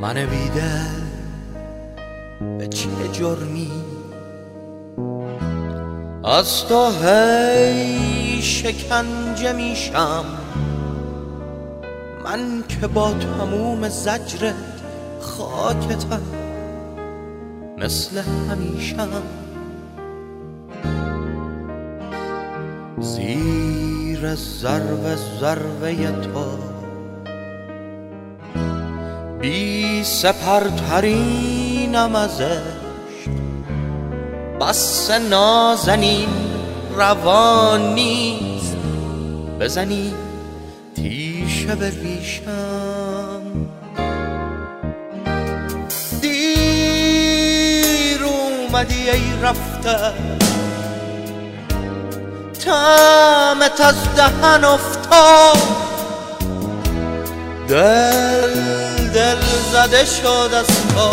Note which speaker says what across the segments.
Speaker 1: من بیده به چه جرمی؟ از تو هی شکنجه میشم من که با تموم زجرت خاکتم مثل همیشم. زیر ضرب ضربه تو بی سپرترینم از عشق بس نازنین روان نیست. بزنی تیشه به ریشم. دیر اومدی ای رفته. تمت از دهن افتاد. دل دل زده شد از تو.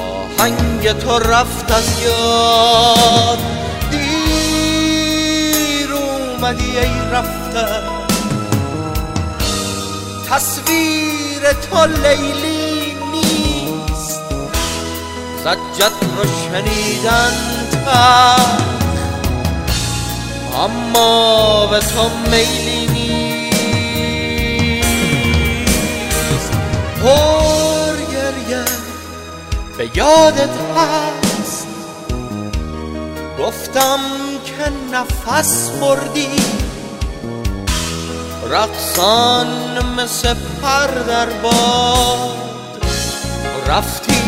Speaker 1: آهنگ تو رفت از یاد. دیر اومدی ای رفته. تصویر تو لیلی نیست. زجت رو شنیدن تا اما به تو میلی پر گریه به یادت هست. گفتم که نفس بردی رقصان مثل پر در باد. رفتی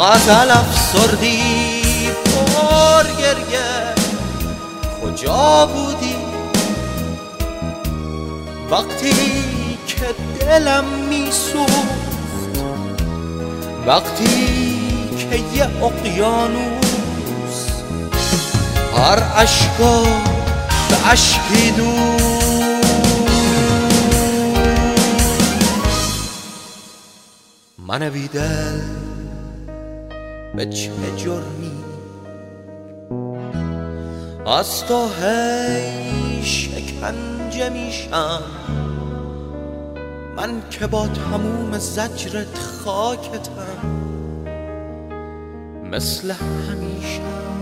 Speaker 1: غزل افسردی. پر گریه کجا بودی؟ وقتی که دلم میسوخت. وقتی که یه اقیانوس هر اشکا به دود. من بیدل به چه جرمی از تو هی شکنجه میشم. من که با تموم زجرت خاکتم مثل همیشه.